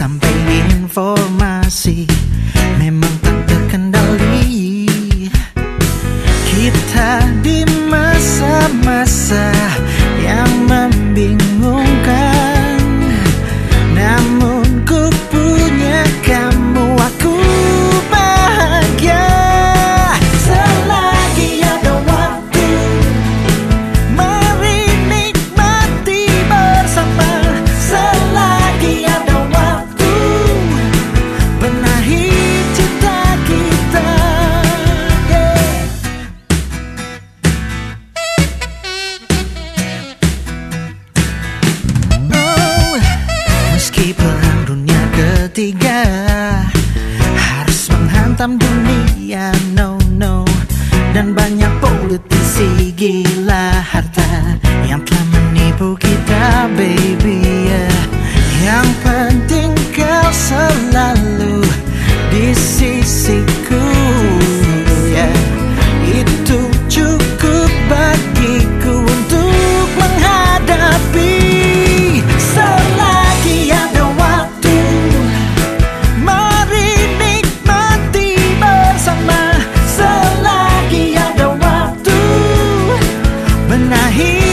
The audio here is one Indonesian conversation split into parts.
sampai informasi memang tak terkendali. Kita di masa-masa yang membingungkan. ketiga. Harus menghantam dunia No no. Dan banyak politisi gila harta Yang telah menipu kita baby yeah. Yang penting kau selalu di sini. nahin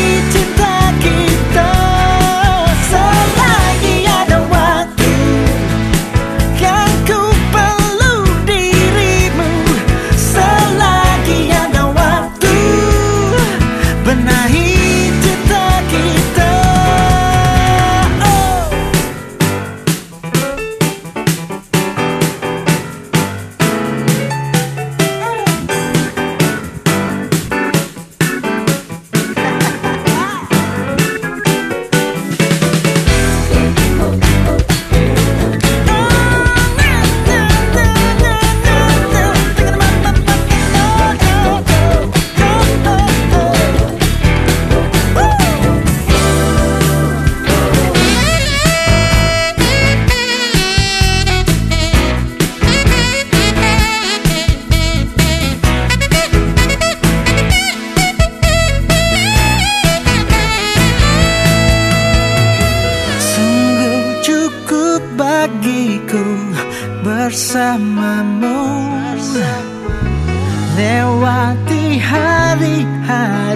bersamamu. Lewati hari-hari.